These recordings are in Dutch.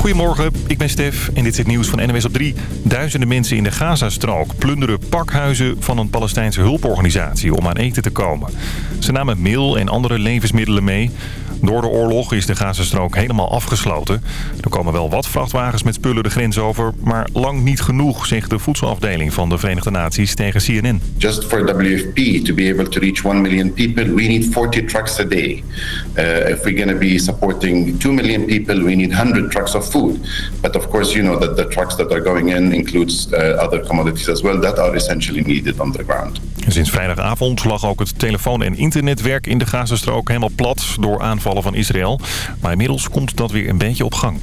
Goedemorgen, ik ben Stef en dit is het nieuws van NWS op 3. Duizenden mensen in de Gazastrook plunderen pakhuizen van een Palestijnse hulporganisatie om aan eten te komen. Ze namen meel en andere levensmiddelen mee. Door de oorlog is de Gazastrook helemaal afgesloten. Er komen wel wat vrachtwagens met spullen de grens over, maar lang niet genoeg, zegt de voedselafdeling van de Verenigde Naties tegen CNN. Just for WFP to be able to reach 1 million people, we need 40 trucks a day. Uh, if we're going to be supporting 2 million people, we need 100 trucks of food. But of course, you know that the trucks that are going in includes uh, other commodities as well that are essentially needed on the ground. Sinds vrijdagavond lag ook het telefoon- en internetwerk in de Gazastrook helemaal plat door aanvallen van Israël. Maar inmiddels komt dat weer een beetje op gang.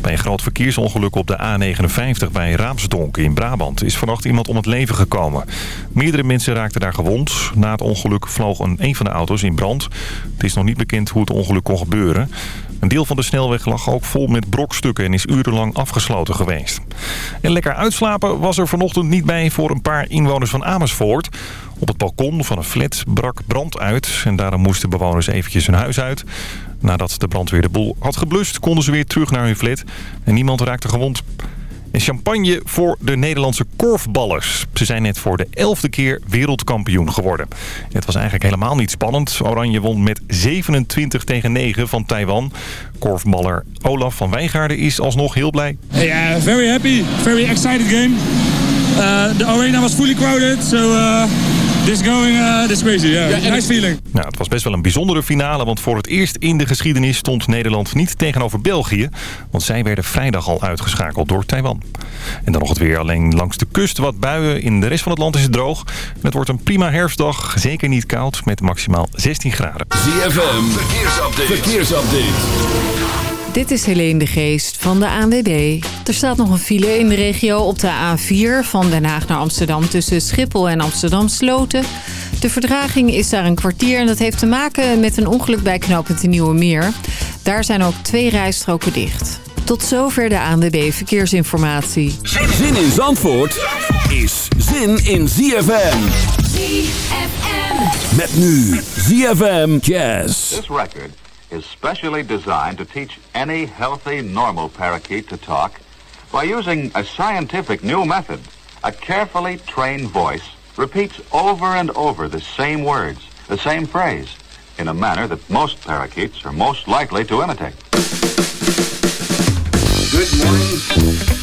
Bij een groot verkeersongeluk op de A59 bij Raamsdonk in Brabant is vannacht iemand om het leven gekomen. Meerdere mensen raakten daar gewond. Na het ongeluk vloog een, een van de auto's in brand. Het is nog niet bekend hoe het ongeluk kon gebeuren. Een deel van de snelweg lag ook vol met brokstukken en is urenlang afgesloten geweest. En lekker uitslapen was er vanochtend niet bij voor een paar inwoners van Amersfoort. Op het balkon van een flat brak brand uit en daarom moesten bewoners eventjes hun huis uit. Nadat de brandweer de boel had geblust, konden ze weer terug naar hun flat en niemand raakte gewond. En champagne voor de Nederlandse korfballers. Ze zijn net voor de elfde keer wereldkampioen geworden. Het was eigenlijk helemaal niet spannend. Oranje won met 27 tegen 9 van Taiwan. Korfballer Olaf van Wijngaarden is alsnog heel blij. Yeah, very happy. Very excited game. Uh, arena was fully crowded, so uh, this going, uh, this crazy. Yeah, nice feeling. Nou, het was best wel een bijzondere finale, want voor het eerst in de geschiedenis stond Nederland niet tegenover België. Want zij werden vrijdag al uitgeschakeld door Taiwan. En dan nog het weer alleen langs de kust wat buien. In de rest van het land is het droog. Het wordt een prima herfstdag, zeker niet koud, met maximaal 16 graden. ZFM, verkeersupdate. verkeersupdate. Dit is Helene de Geest van de ANWB. Er staat nog een file in de regio op de A4 van Den Haag naar Amsterdam... tussen Schiphol en Amsterdam Sloten. De verdraging is daar een kwartier en dat heeft te maken met een ongeluk bij knooppunt Nieuwe Meer. Daar zijn ook twee rijstroken dicht. Tot zover de ANWB Verkeersinformatie. Zin in Zandvoort is zin in ZFM. ZFM. Met nu ZFM Jazz. This record is specially designed to teach any healthy, normal parakeet to talk by using a scientific new method. A carefully trained voice repeats over and over the same words, the same phrase, in a manner that most parakeets are most likely to imitate. Good morning.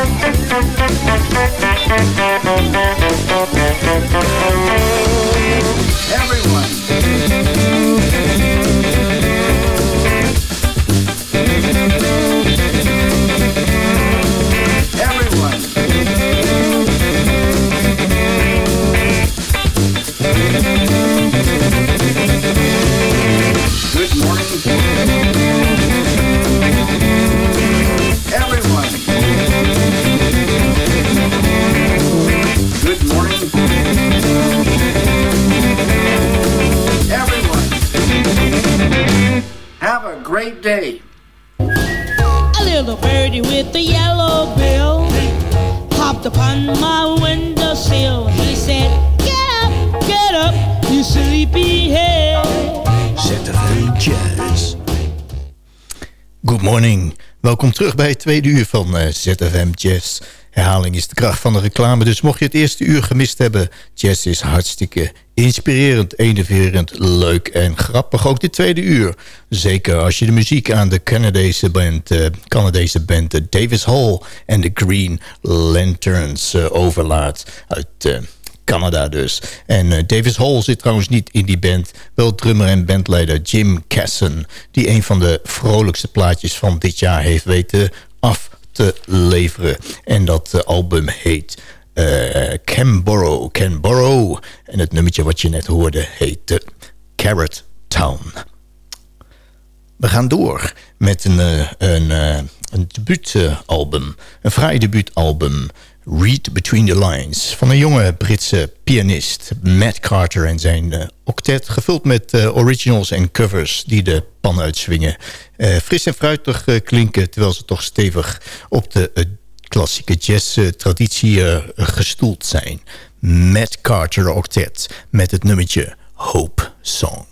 Thank Welkom terug bij het tweede uur van uh, ZFM Jazz. Herhaling is de kracht van de reclame, dus mocht je het eerste uur gemist hebben... jazz is hartstikke inspirerend, enerverend, leuk en grappig. Ook de tweede uur. Zeker als je de muziek aan de Canadese band, uh, Canadese band Davis Hall... en de Green Lanterns overlaat uit... Canada dus. En Davis Hall zit trouwens niet in die band. Wel drummer en bandleider Jim Casson... die een van de vrolijkste plaatjes van dit jaar heeft weten af te leveren. En dat uh, album heet uh, Canborrow. Canborrow. En het nummertje wat je net hoorde heet Carrot Town. We gaan door met een, een, een debuutalbum. Een fraai debuutalbum. Read Between the Lines van een jonge Britse pianist Matt Carter en zijn uh, octet... gevuld met uh, originals en covers die de pan uitswingen. Uh, fris en fruitig klinken terwijl ze toch stevig op de klassieke jazz-traditie gestoeld zijn. Matt Carter octet met het nummertje Hope Song.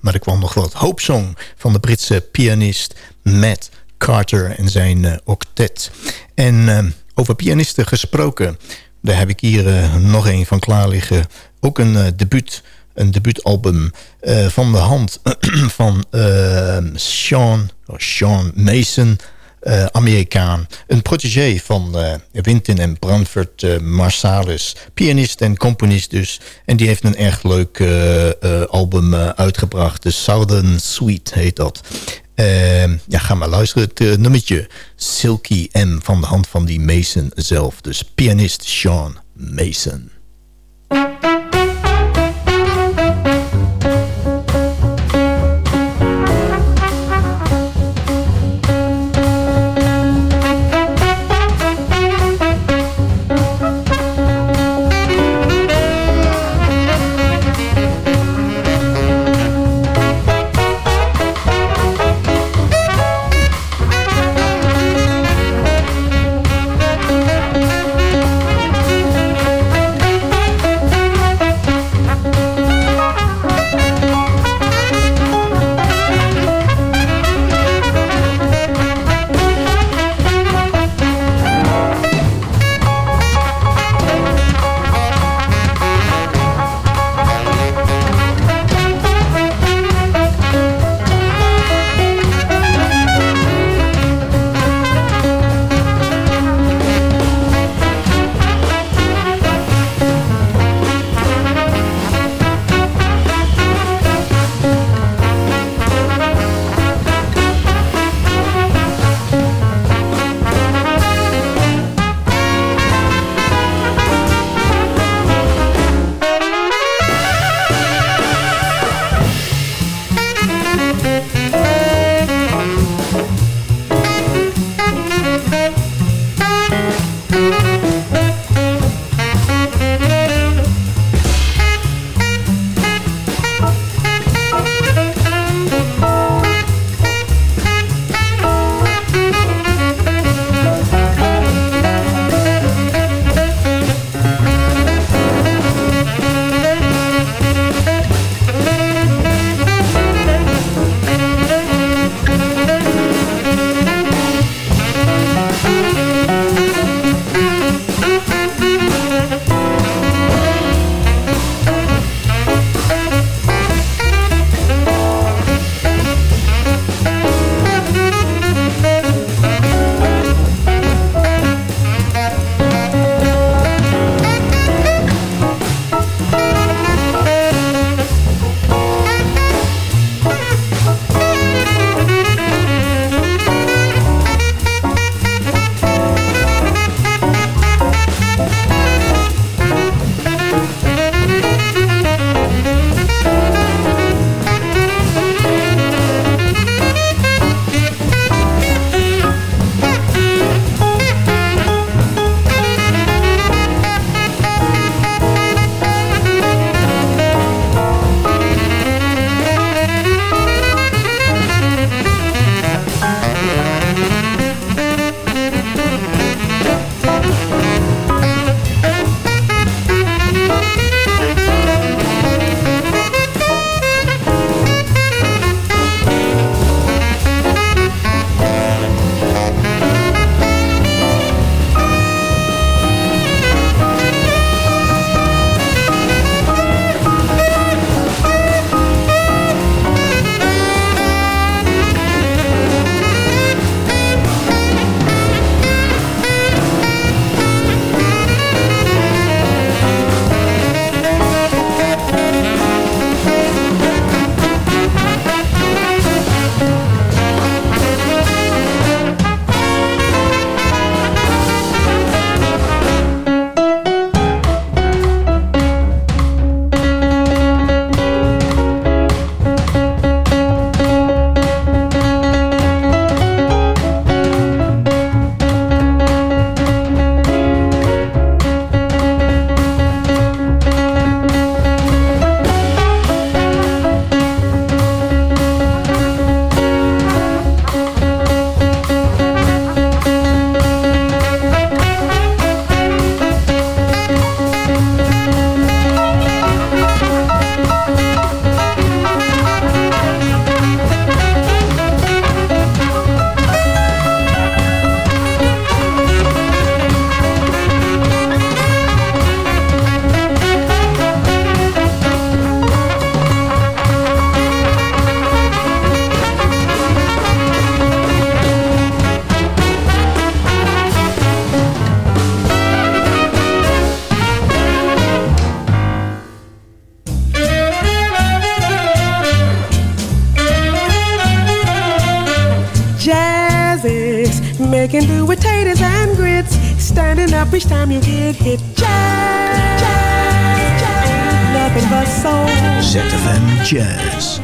Maar er kwam nog wat. Hope Song van de Britse pianist Matt Carter en zijn uh, octet. En over pianisten gesproken, daar heb ik hier nog een van klaar liggen. Ook een debuut een debuutalbum van de hand van Sean, Sean Mason, uh, Amerikaan. Een protégé van Winton en Branford Marsalis. Pianist en componist dus. En die heeft een erg leuk album uitgebracht. De Southern Suite heet dat. ja, ga maar luisteren. Het nummertje Silky M van de hand van die Mason zelf. Dus pianist Sean Mason. Each time you get hit. Jazz, jazz, jazz. Nothing but soul. ZFM Jazz.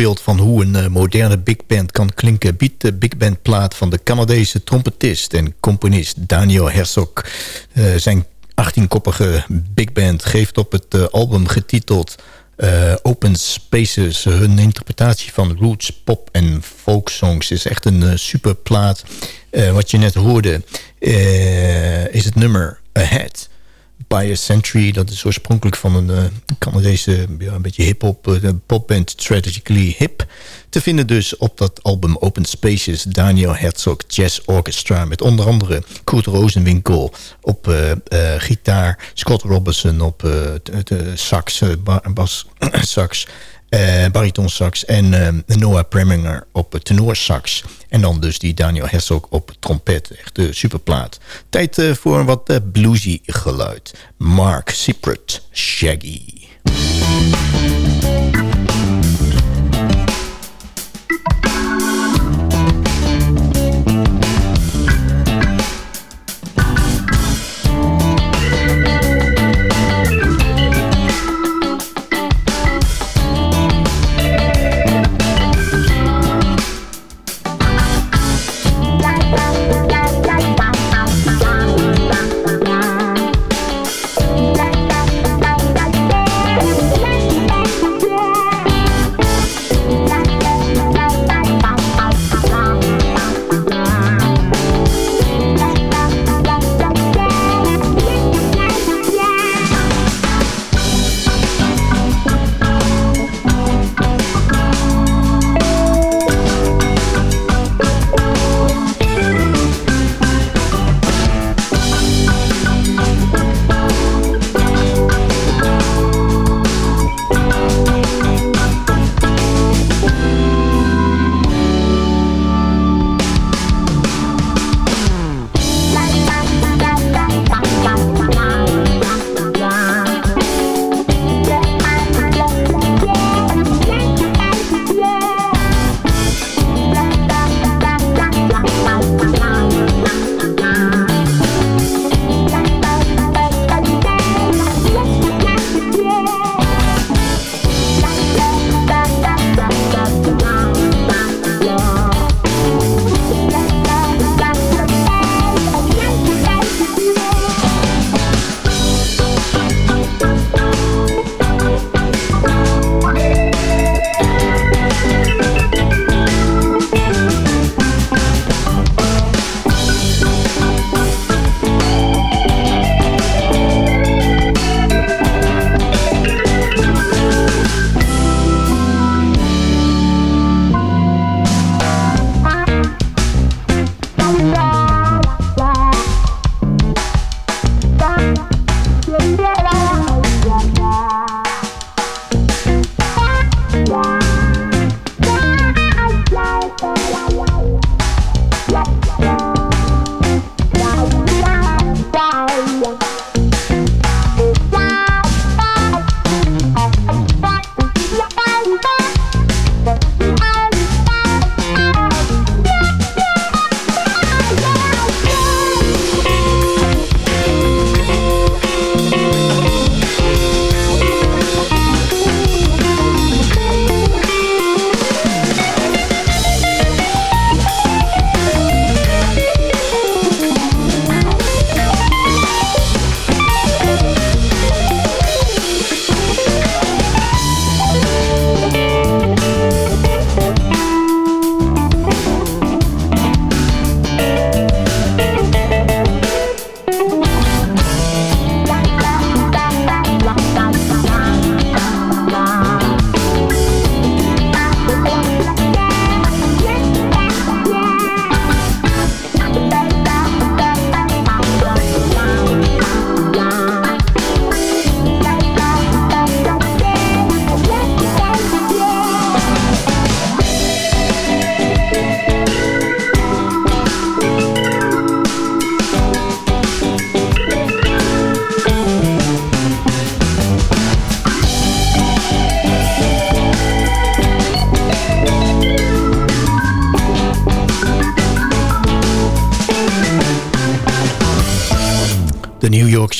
Voorbeeld van hoe een eh, moderne big band kan klinken... biedt de big band plaat van de Canadese trompetist en componist Daniel Herzog. Uh, zijn 18-koppige big band geeft op het uh, album getiteld... Open Spaces, hun interpretatie van roots, pop en folk songs... is echt een super plaat. wat je net hoorde is het nummer Ahead... By a Century. Dat is oorspronkelijk van een uh, Canadese een beetje hip-hop uh, popband Strategically Hip. Te vinden dus op dat album Open Spaces Daniel Herzog Jazz Orchestra. Met onder andere Kurt Rosenwinkel op uh, gitaar. Scott Robinson op sax, bas sax. Uh, bariton sax en uh, Noah Preminger op tenor sax. En dan dus die Daniel Herzog op trompet. Echt de superplaat. Tijd uh, voor een wat bluesy geluid. Mark Siprit, Shaggy.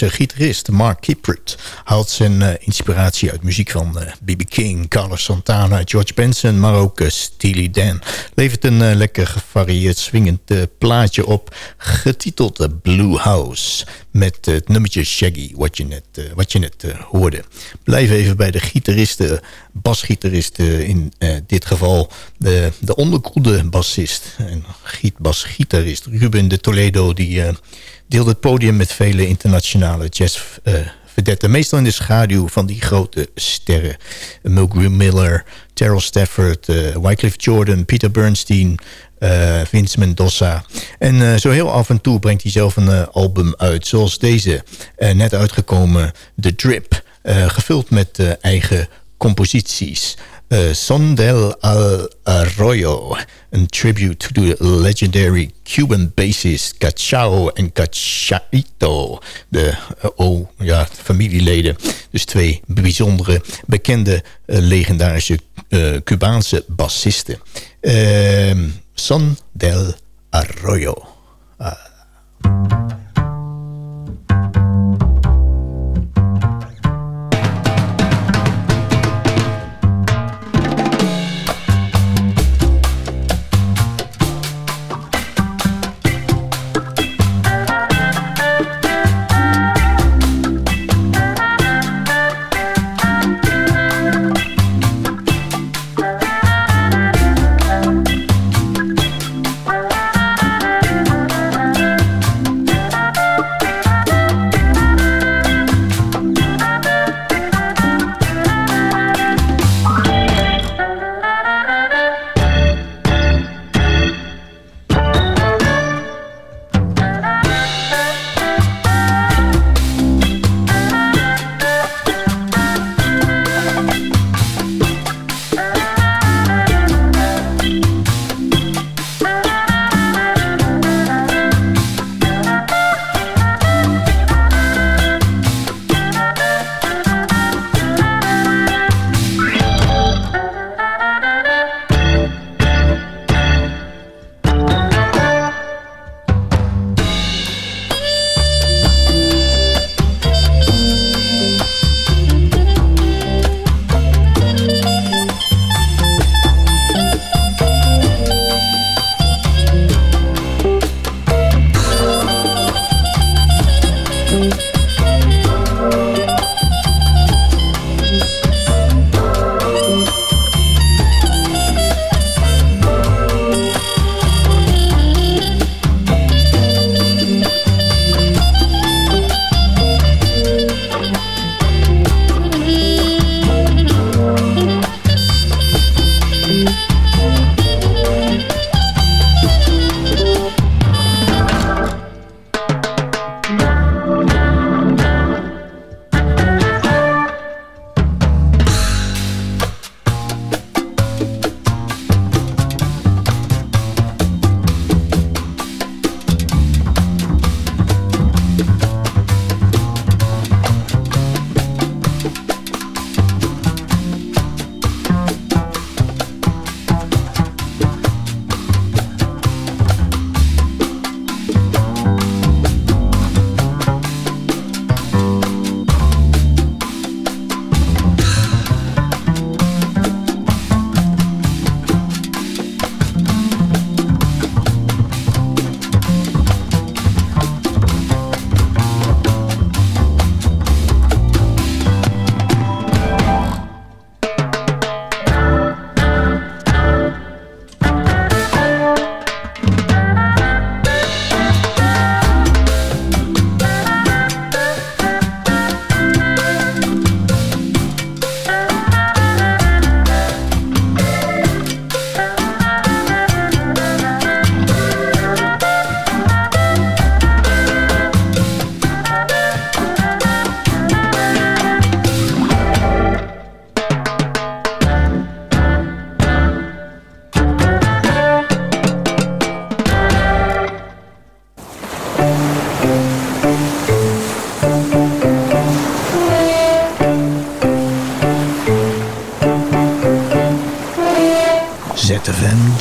Yorkse gitarist Mark Kiprit haalt zijn eh, inspiratie uit muziek van B.B. King, Carlos Santana, George Benson, maar ook Steely Dan. Levert een lekker gevarieerd swingend plaatje op, getiteld Blue House. Met het nummertje Shaggy, wat je net, wat je net hoorde. Blijf even bij de gitaristen, basgitaristen in dit geval. De, de onderkoelde bassist en basgitarist Ruben de Toledo... die deelde het podium met vele internationale jazzvedetten. Meestal in de schaduw van die grote sterren. Mulgrew Miller, Terrell Stafford, uh, Wycliffe Jordan, Peter Bernstein... Uh, Vince Mendoza. En zo heel af en toe brengt hij zelf een album uit. Zoals deze, net uitgekomen, The Drip. gevuld met eigen composities. Uh, Son del Arroyo, een tribute to the legendary Cuban bassist Cachao en Cachaito. De uh, oh, ja, familieleden. Dus twee bijzondere, bekende, uh, legendarische Cubaanse bassisten. Son del Arroyo.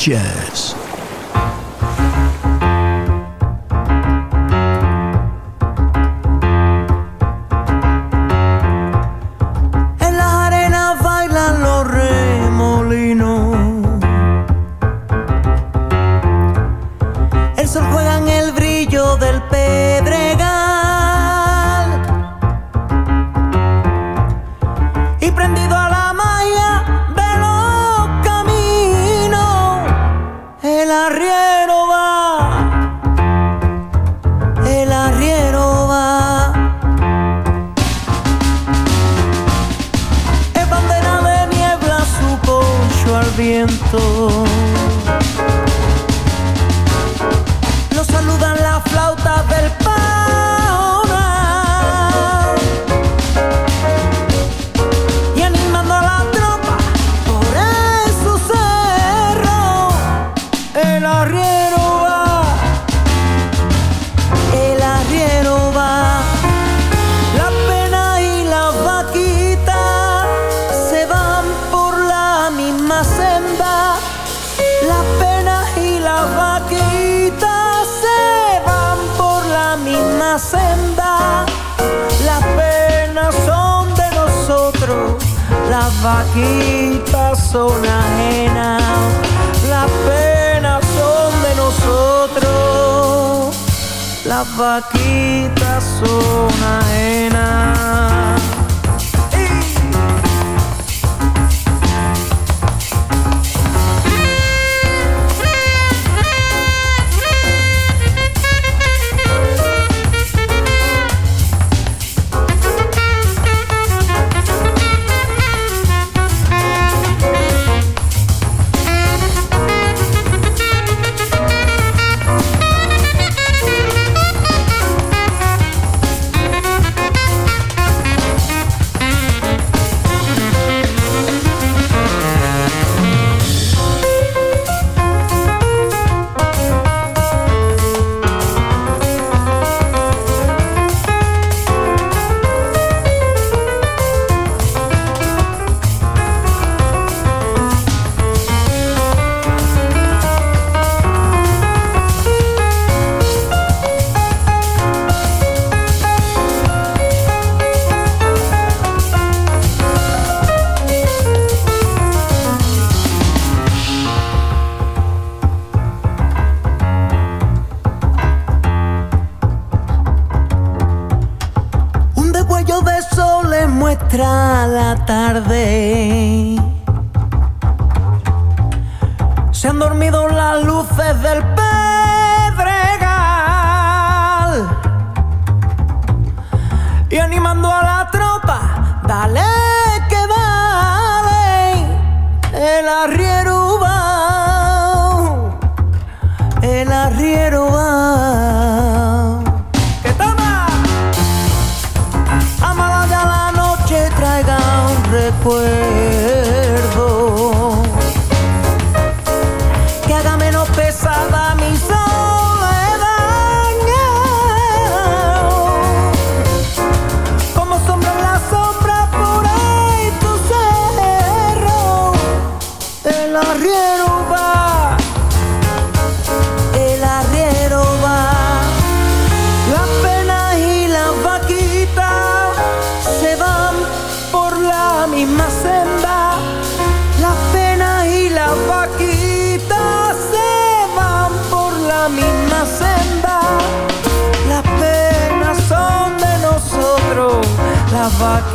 Jazz.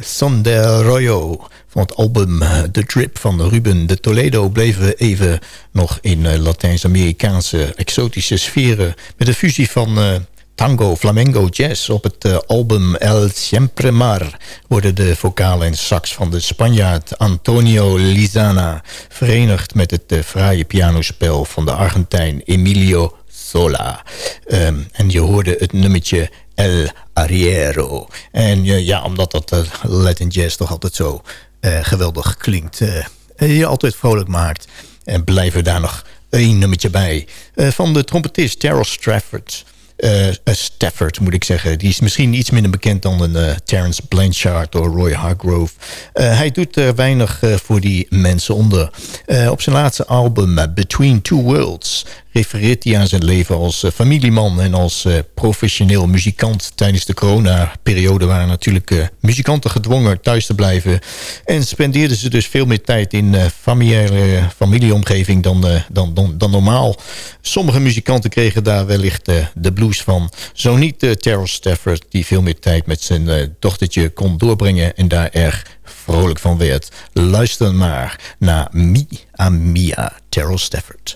Son del Arroyo van het album The Drip van Ruben de Toledo... bleven we even nog in eh, Latijns-Amerikaanse exotische sferen... met een fusie van eh, tango, flamenco, jazz. Op het eh, album El Siempre Mar worden de vocalen en sax van de Spanjaard Antonio Lizana... verenigd met het eh, fraaie pianospel van de Argentijn Emilio Sola. Ehm, en je hoorde het nummertje El Arriero. En eh, ja, omdat dat uh, Latin Jazz toch altijd zo eh, geweldig klinkt... je altijd vrolijk maakt. En blijven daar nog één nummertje bij. van de trompetist Terrell Strafford. Eh, Stafford, moet ik zeggen. Die is misschien iets minder bekend dan een uh, Terence Blanchard of Roy Hargrove. hij doet er weinig voor die mensen onder. op zijn laatste album Between Two Worlds refereert hij aan zijn leven als uh, familieman en als uh, professioneel muzikant. Tijdens de corona-periode waren natuurlijk uh, muzikanten gedwongen thuis te blijven. En spendeerden ze dus veel meer tijd in familiale familieomgeving dan, dan, dan, dan, normaal. Sommige muzikanten kregen daar wellicht de blues van. Zo niet Terrell Stafford, die veel meer tijd met zijn dochtertje kon doorbrengen... en daar erg vrolijk van werd. Luister maar naar Mi Mia, Terrell Stafford.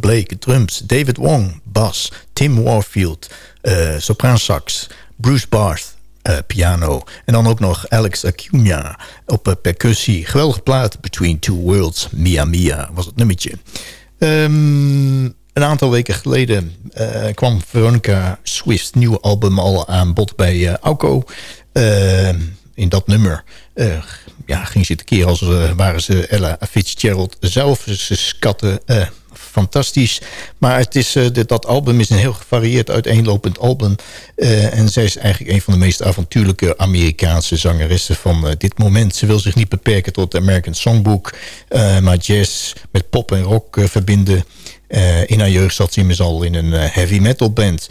Blake, drums, David Wong, bas, Tim Warfield, uh, sopraansax, Bruce Barth, uh, piano. En dan ook nog Alex Acuna op uh, percussie. Geweldige plaat, Between Two Worlds, Mia Mia was het nummertje. Um, een aantal weken geleden kwam Veronica Swift's nieuwe album al aan bod bij uh, Auko. in dat nummer ja, ging zitten keer als waren ze Ella Fitzgerald zelf. Ze schatten fantastisch. Maar het is, uh, dat album is een heel gevarieerd uiteenlopend album. Uh, en zij is eigenlijk een van de meest avontuurlijke Amerikaanse zangeressen van uh, dit moment. Ze wil zich niet beperken tot het American Songbook. maar jazz met pop en rock verbinden. in haar jeugd zat ze al in een heavy metal band.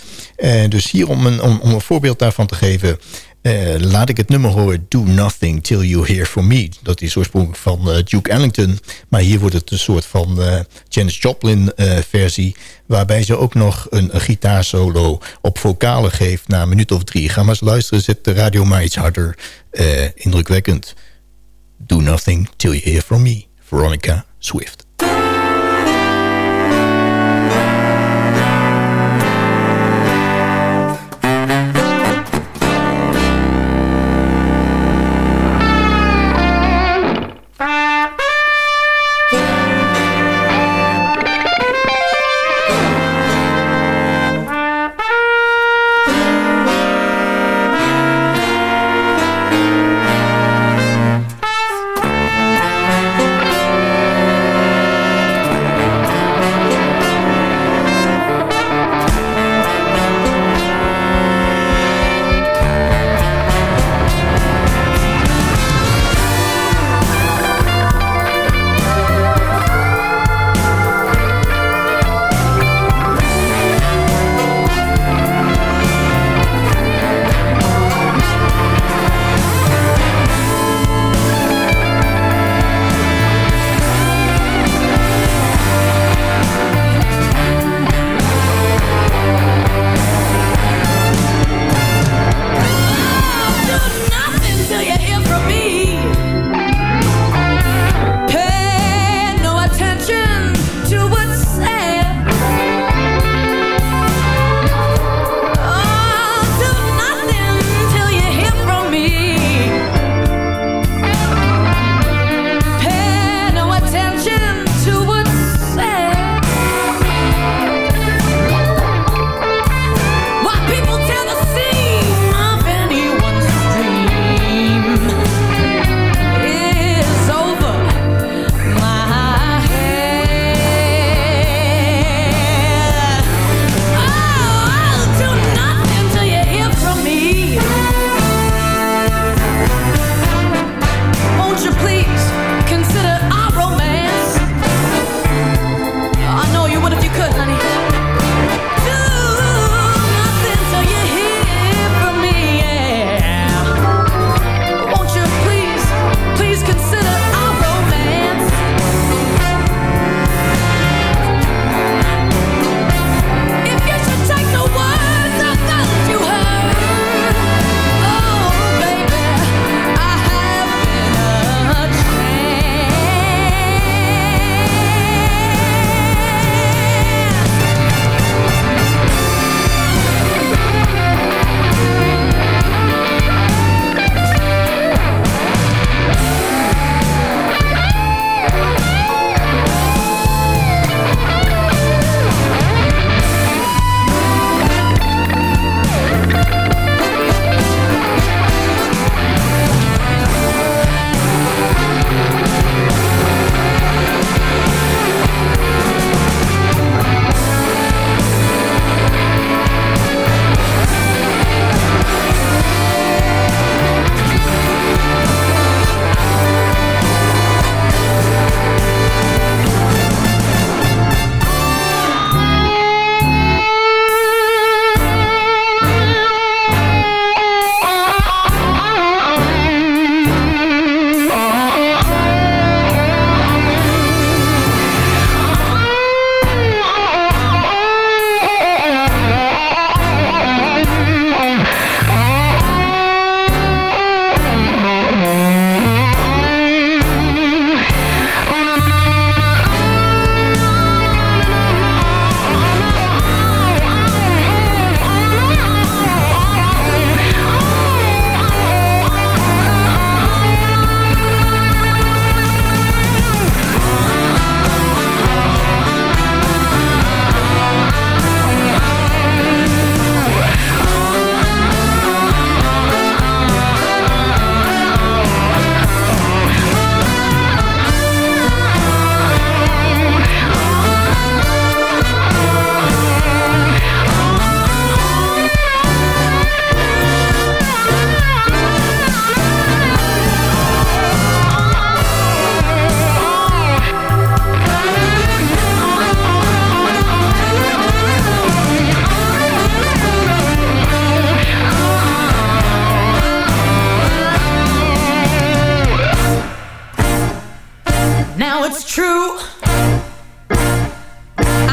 dus hier om een, om een voorbeeld daarvan te geven... Uh, laat ik het nummer horen Do Nothing Till You Hear From Me. Dat is oorspronkelijk van uh, Duke Ellington. Maar hier wordt het een soort van uh, Janis Joplin versie. Waarbij ze ook nog een, een gitaarsolo op vocalen geeft na een minuut of drie. Ga maar eens luisteren, zet de radio maar iets harder. indrukwekkend. Do Nothing Till You Hear From Me. Veronica Swift.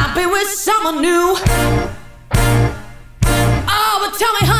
I've been with someone new. Oh, but tell me, honey,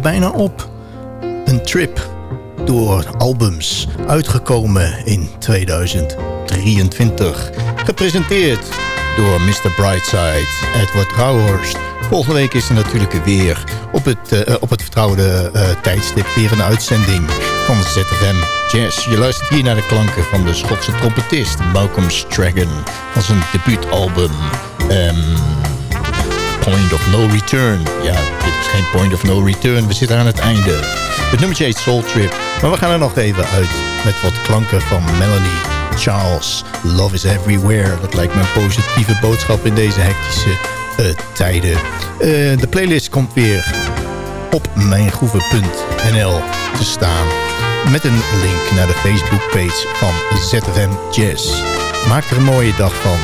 Bijna op. Een trip door albums, uitgekomen in 2023. Gepresenteerd door Mr. Brightside, Edward Rauhorst. Volgende week is er natuurlijk weer op het, eh, op het vertrouwde eh, tijdstip weer een uitzending van ZFM Jazz. Je luistert hier naar de klanken van de Schotse trompetist Malcolm Stragan van zijn debuutalbum ehm, Point of No Return. Ja, dit is geen Point of No Return. We zitten aan het einde. Het nummertje heet Soul Trip. Maar we gaan er nog even uit met wat klanken van Melanie Charles. Love is Everywhere. Dat lijkt me een positieve boodschap in deze hectische eh, tijden. Eh, de playlist komt weer op mijngroeven.nl te staan. Met een link naar de Facebookpage van ZFM Jazz. Maak er een mooie dag van.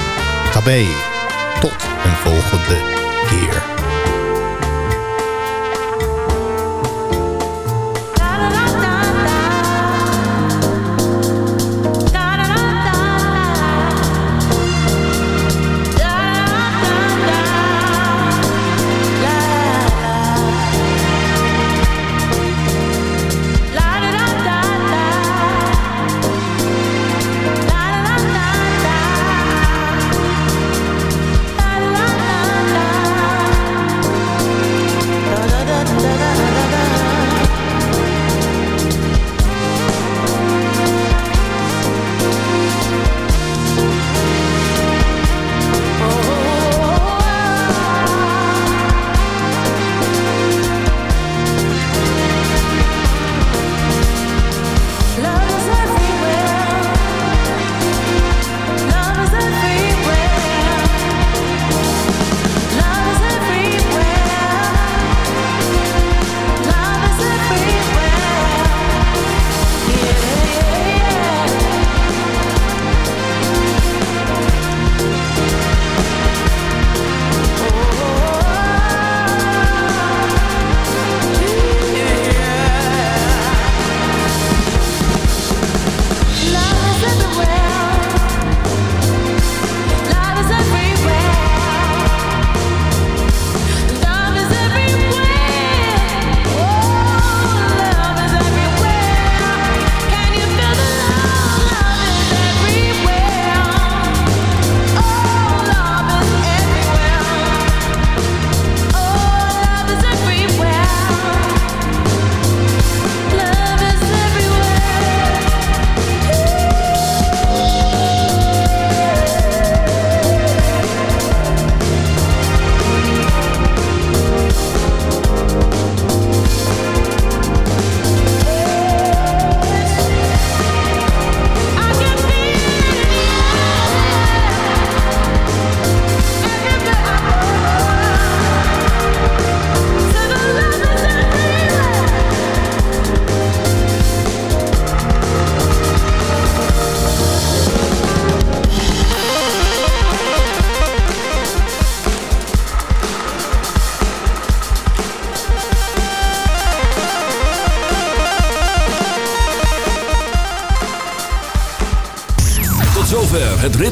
Tabé. Tot een volgende keer.